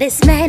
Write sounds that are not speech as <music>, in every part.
This man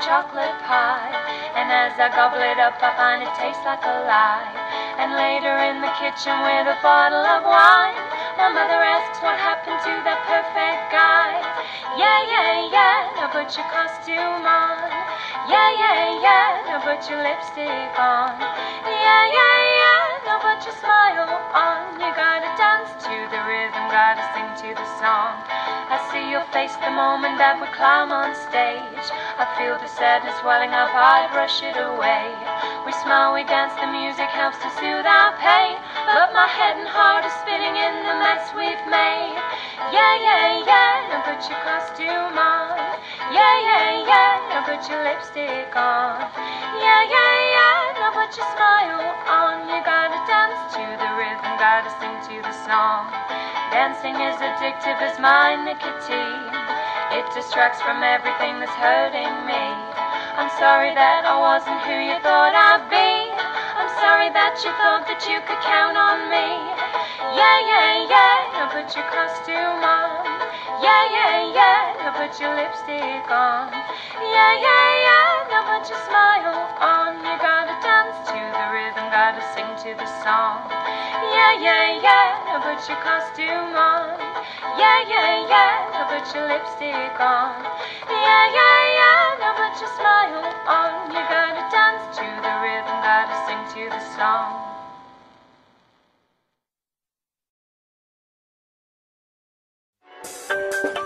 chocolate pie. And as I gobble it up, I find it tastes like a lie. And later in the kitchen with a bottle of wine, my mother asks what happened to that perfect guy. Yeah, yeah, yeah, now put your costume on. Yeah, yeah, yeah, now put your lipstick on. Yeah, yeah, yeah, now put your smile on. You gotta dance to the rhythm, gotta sing to the song. I see your face the moment that we climb on stage. I feel the sadness welling up, I brush it away. We smile, we dance, the music helps to soothe our pain. But my head and heart are spinning in the mess we've made. Yeah, yeah, yeah, now put your costume on. Yeah, yeah, yeah, now put your lipstick on. Yeah, yeah, yeah, now put your smile on. You gotta dance to the rhythm, gotta sing to the song. Dancing is addictive as my nicotine. It distracts from everything that's hurting me. I'm sorry that I wasn't who you thought I'd be. I'm sorry that you thought that you could count on me. Yeah, yeah, yeah, now put your costume on. Yeah, yeah, yeah, now put your lipstick on. Yeah, yeah, yeah, now put your smile on. You gotta dance to rhythm, gotta sing to the song. Yeah, yeah, yeah, put your costume on. Yeah, yeah, yeah, put your lipstick on. Yeah, yeah, yeah, now put your smile on. You gotta dance to the rhythm, gotta sing to the song. Ready?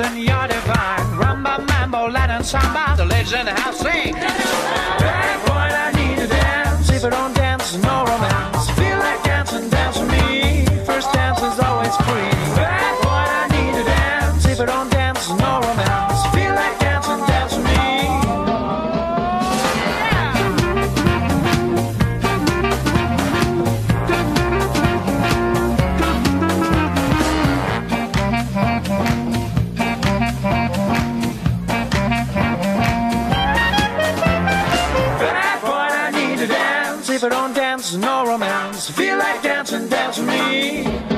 I'm you're divine. Rumba, mambo, Latin samba, the the house sing. Bad boy, I need to dance. If I don't dance, no romance. Don't dance, no romance. Feel like dancing, dance with me.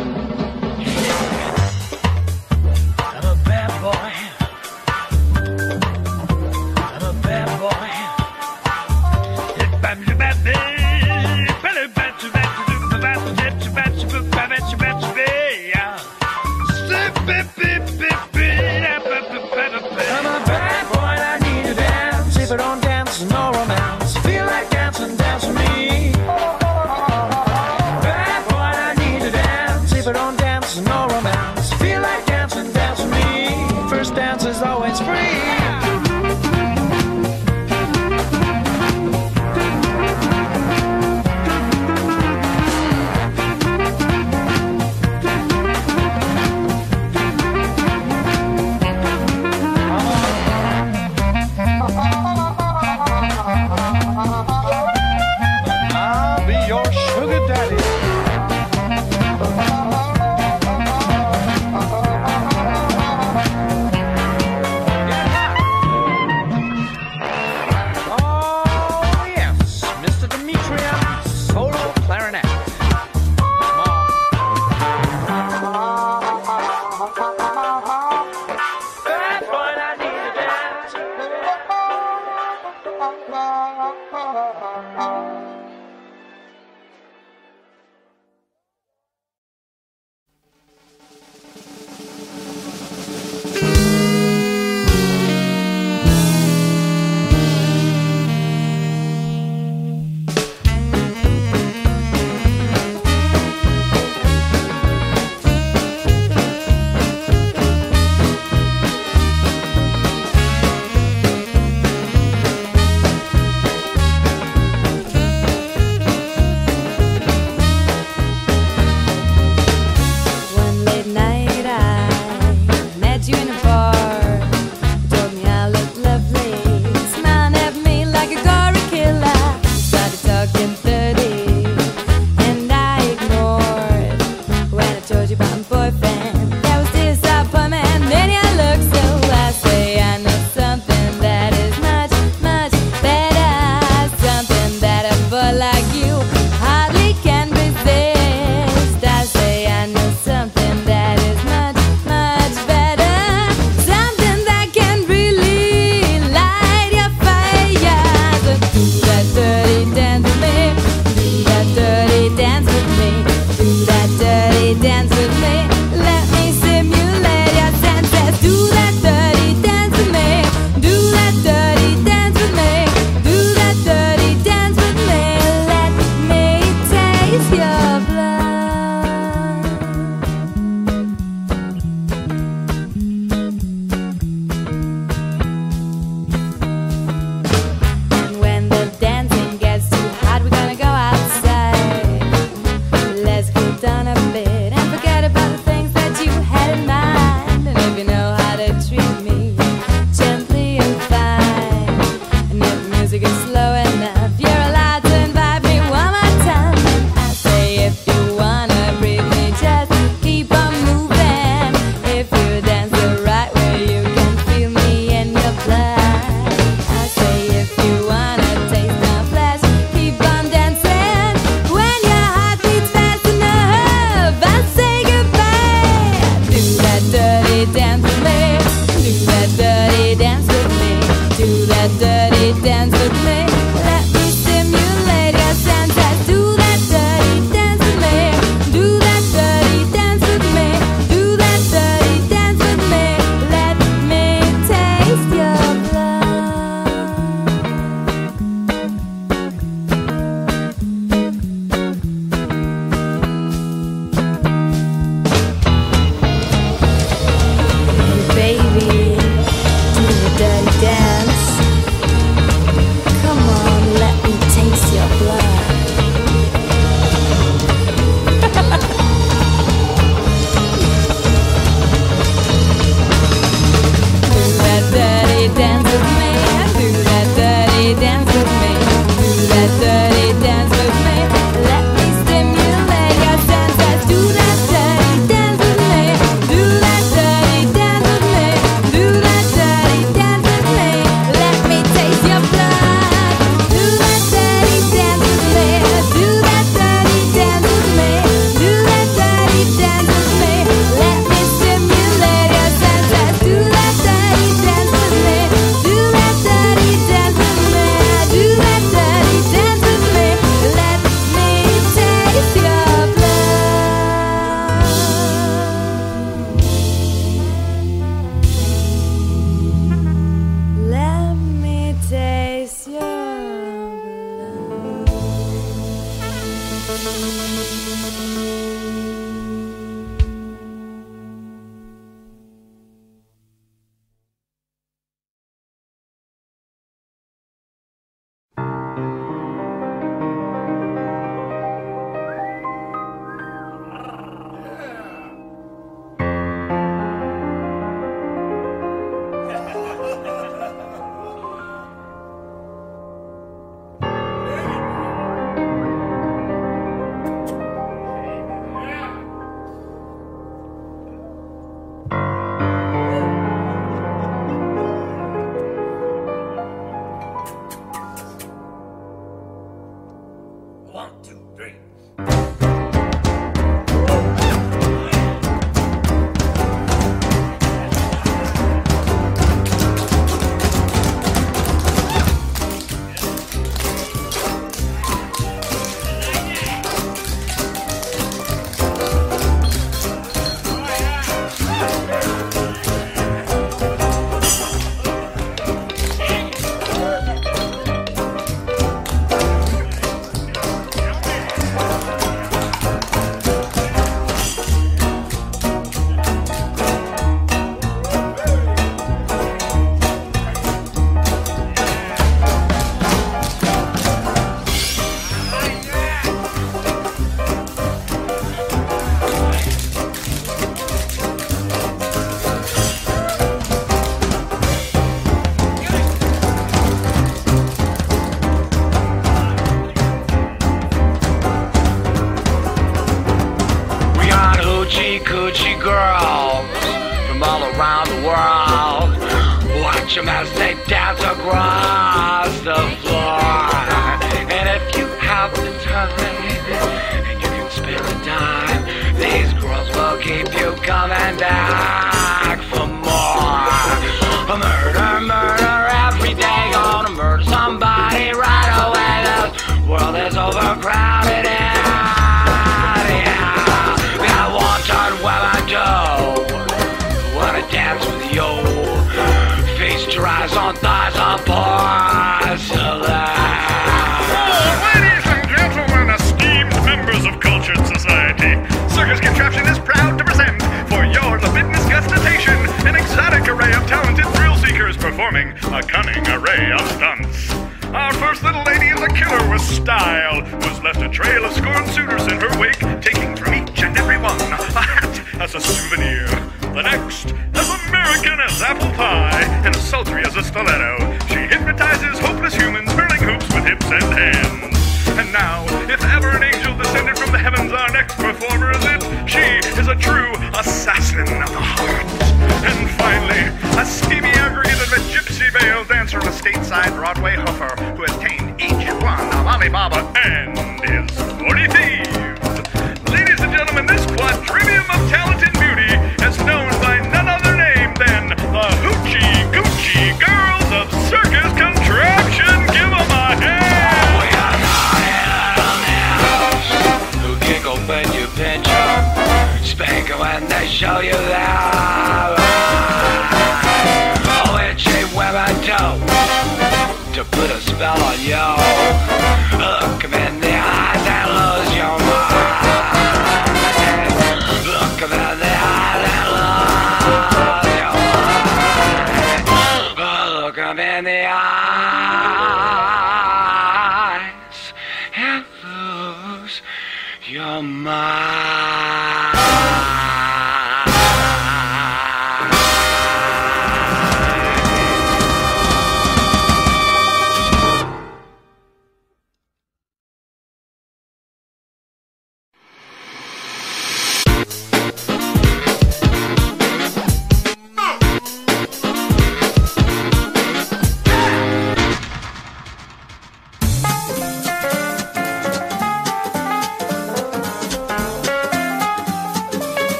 Your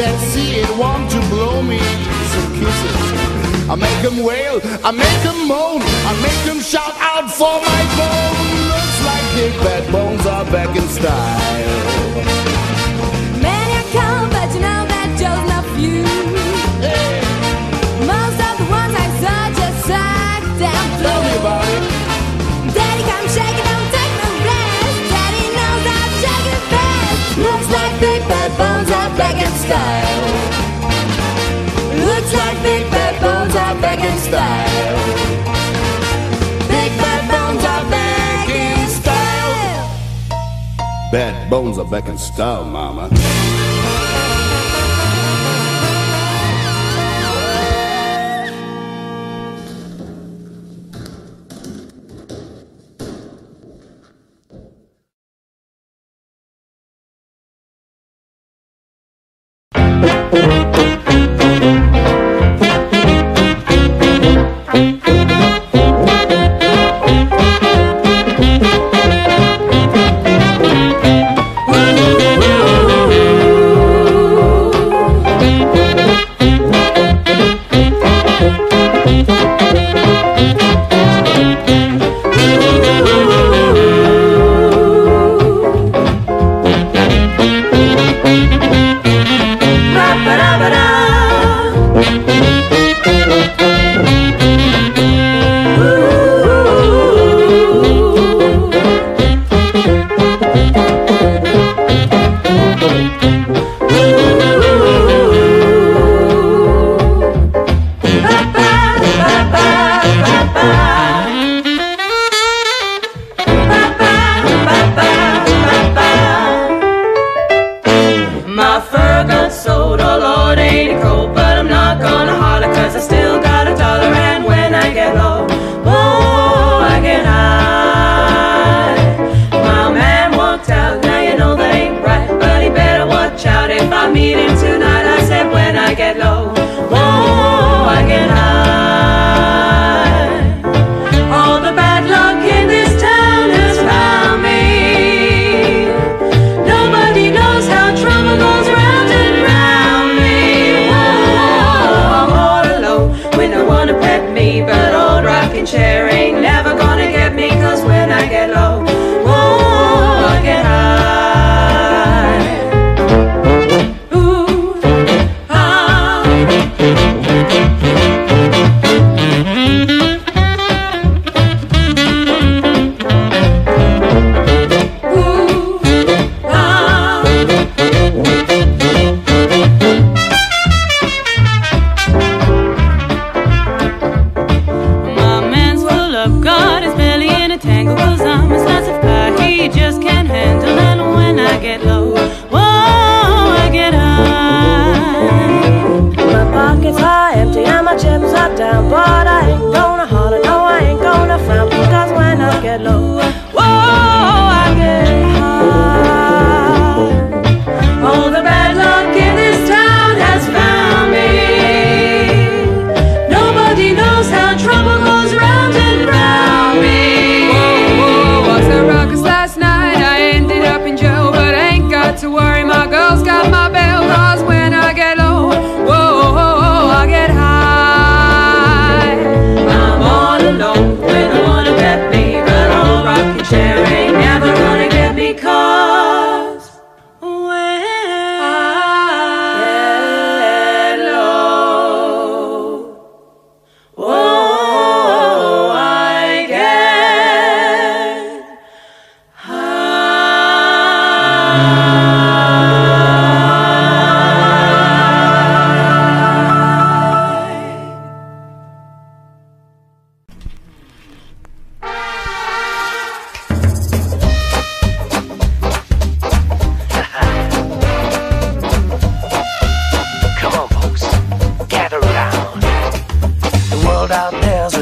that sea and want to blow me some kisses. I make them wail, I make them moan, I make them shout out for my bone. Looks like big bad bones are back in style. Are back style. Looks like Big Bad Bones are back in style. Big Bad Bones are back in style. Bad Bones are back in style, mama.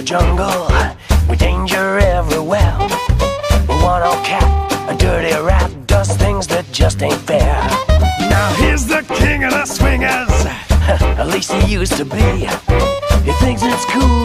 jungle, with danger everywhere. One old cat, a dirty rat, does things that just ain't fair. Now he's the king of the swingers, <laughs> at least he used to be. He thinks it's cool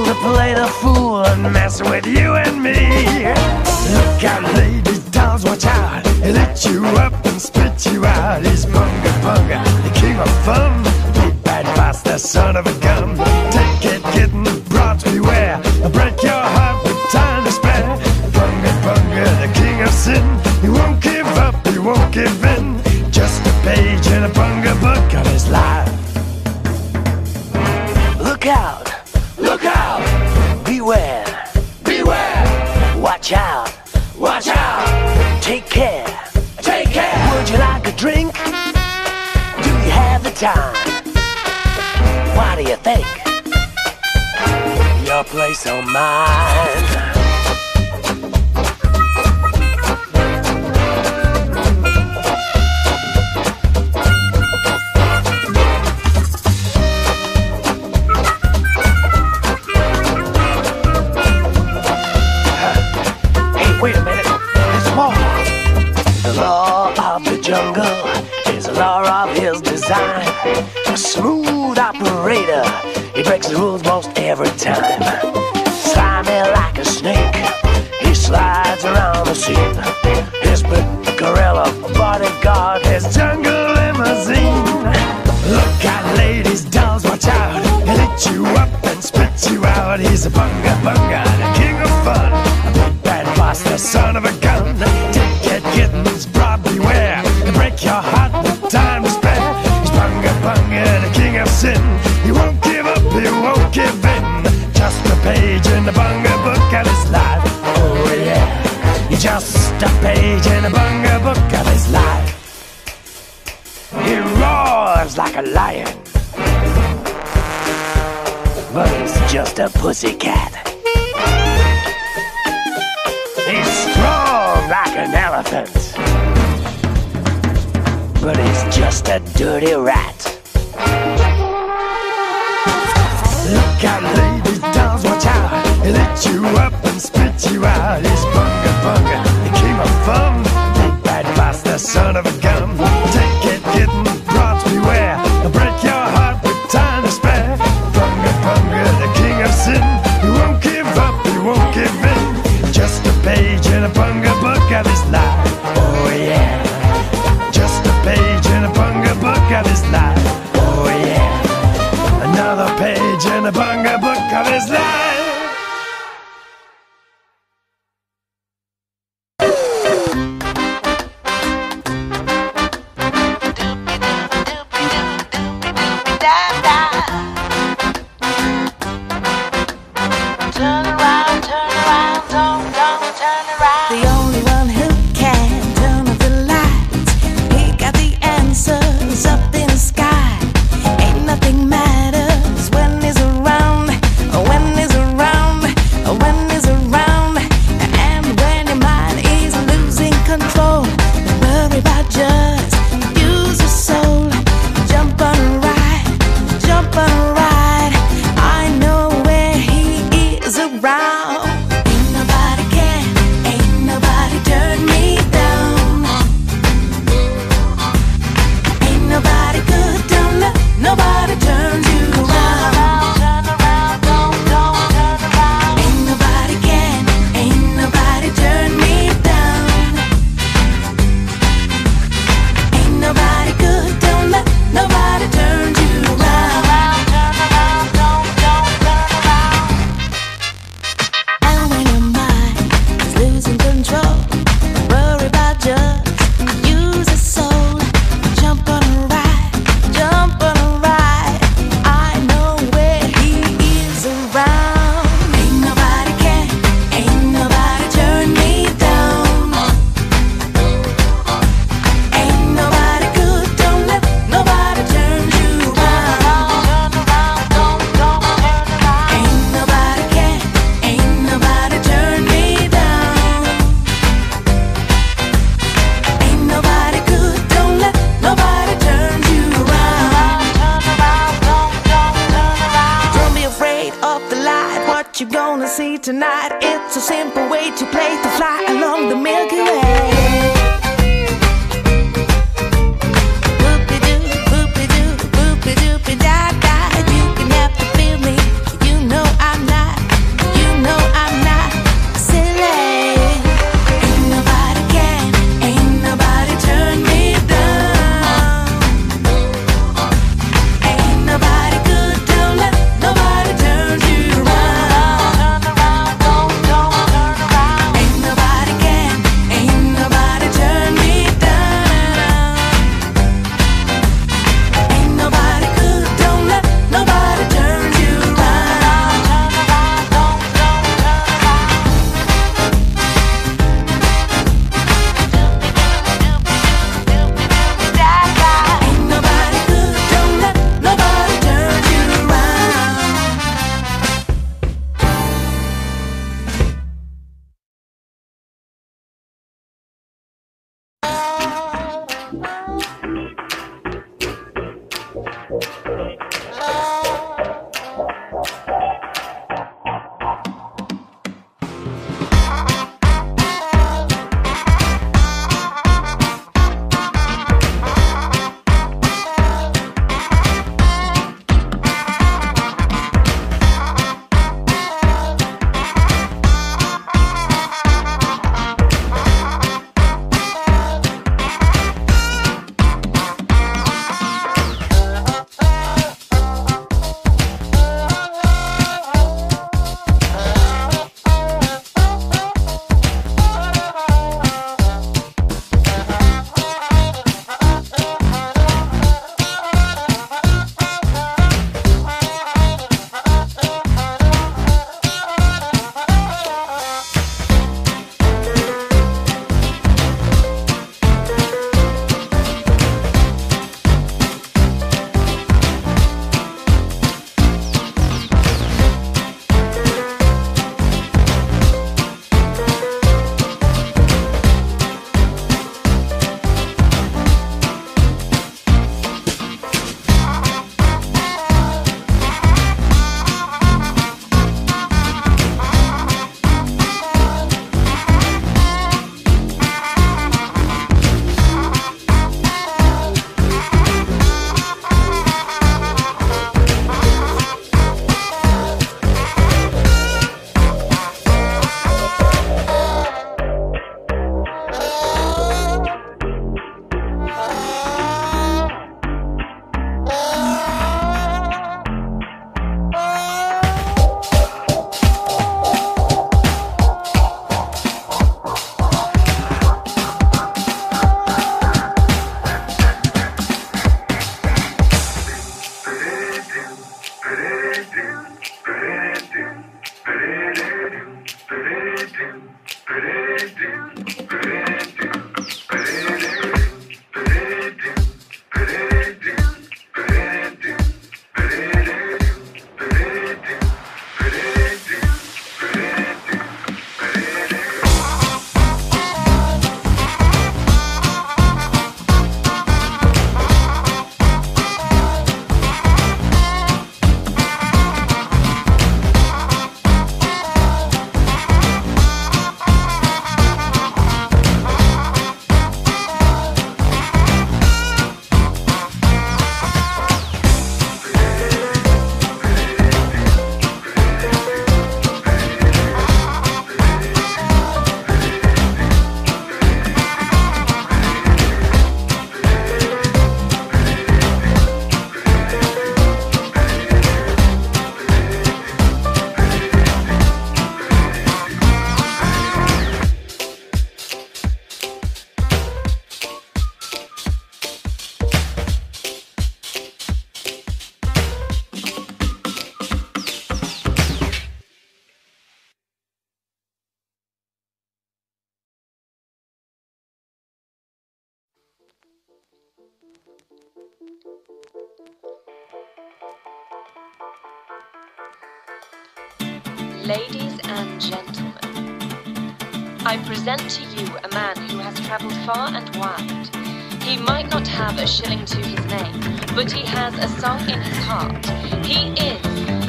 a shilling to his name, but he has a song in his heart. He is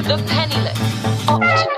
the penniless optimist.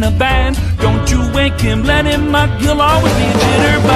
the band. Don't you wake him, let him up, you'll always be a jitterbug.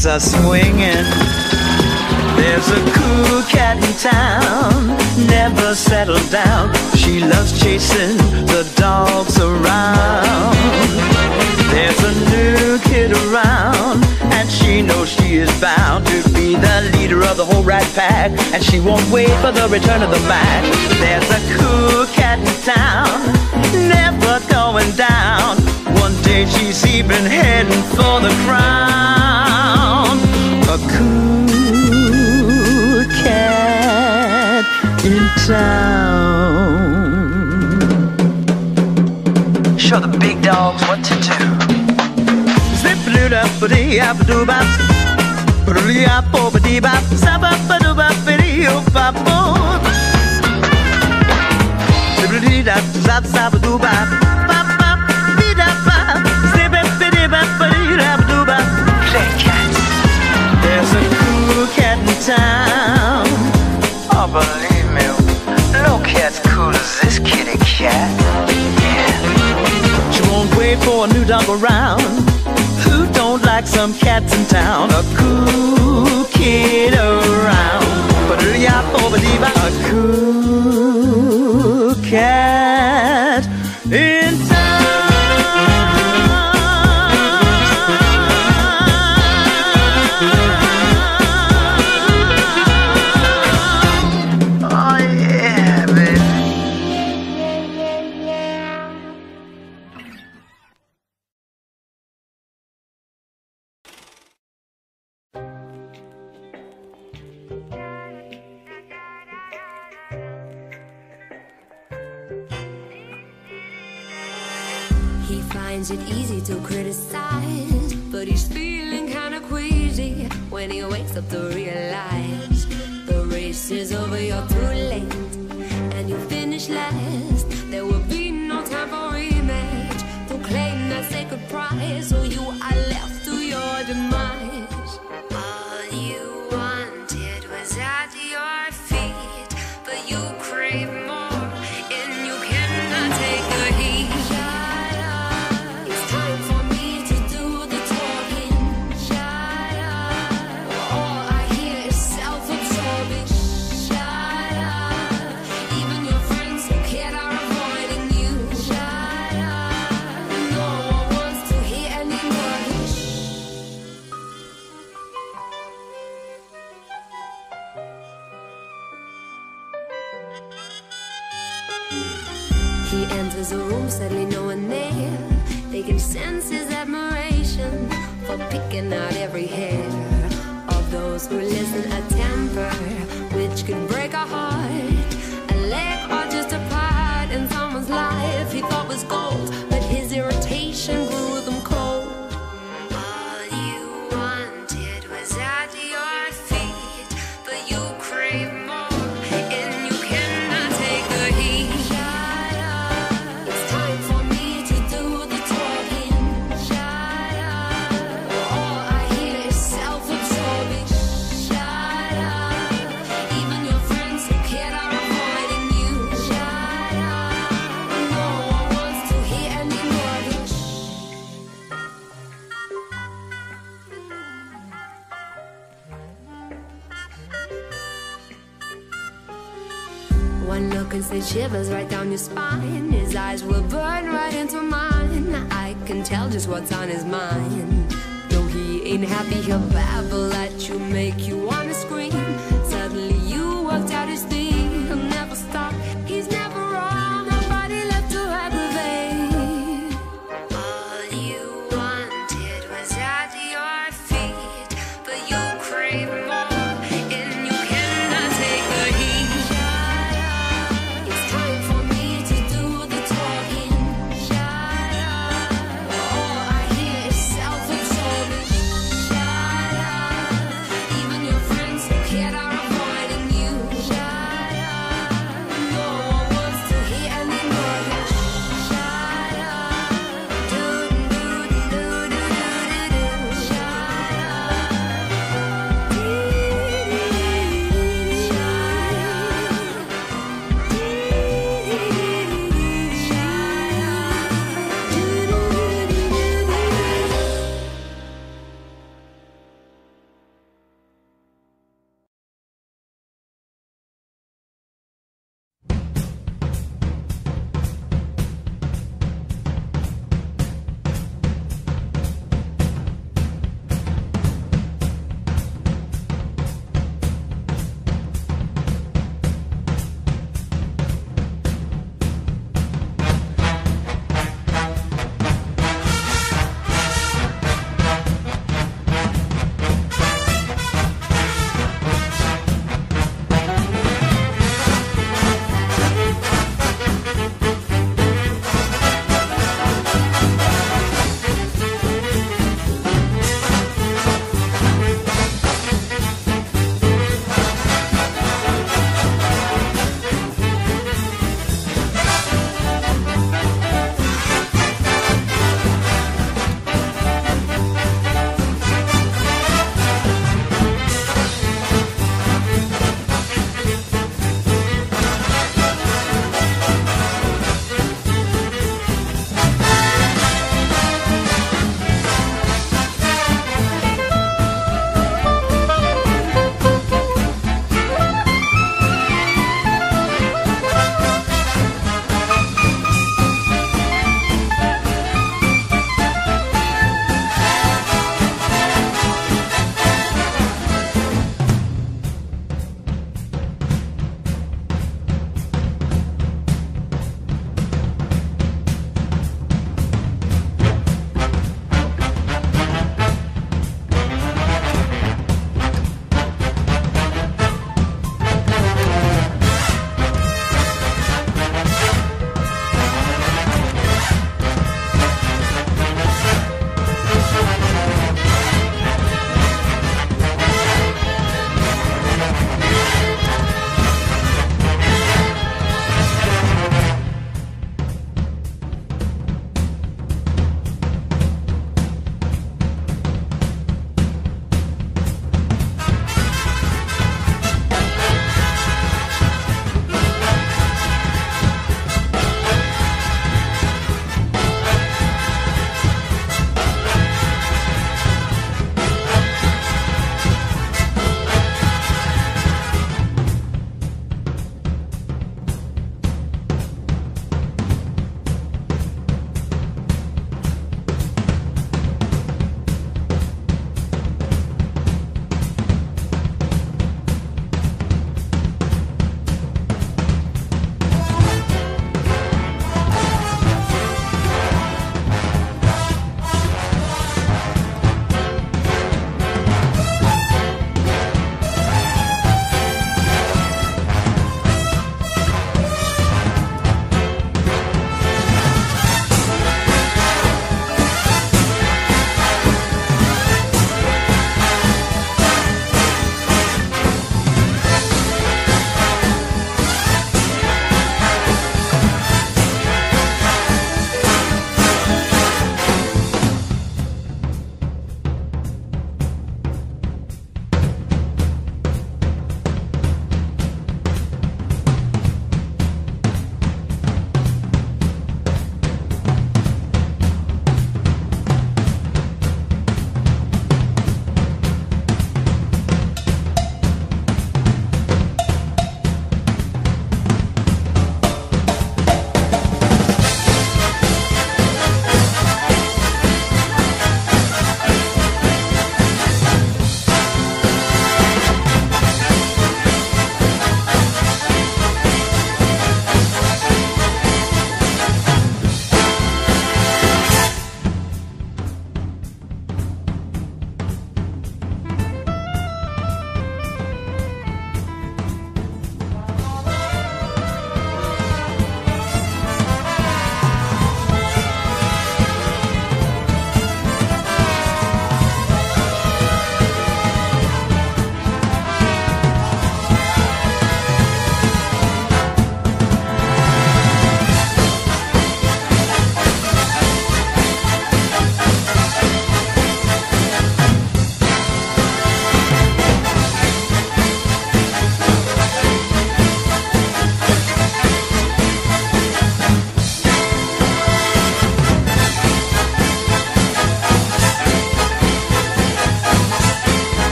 legs are swinging. There's a cool cat in town, never settled down. She loves chasing the dogs around. There's a new kid around, and she knows she is bound to be the leader of the whole rat pack. And she won't wait for the return of the Mac. There's a cool cat in town, never going down. One day she's even heading for the crown. bidi up do bop Brulli up oh bidi bop Saba do bop bidi up bop bop Sibidi da zap saba do bop Bop bop bida bop Sibidi bidi bop bidi up do bop Play cat There's a cool cat in town Oh believe me No cat's cool as this kitty cat Yeah She won't wait for a new dog around like some cats in town. A cool kid around. But hurry up, over a cool your spine.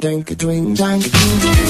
dink a ding dang a ding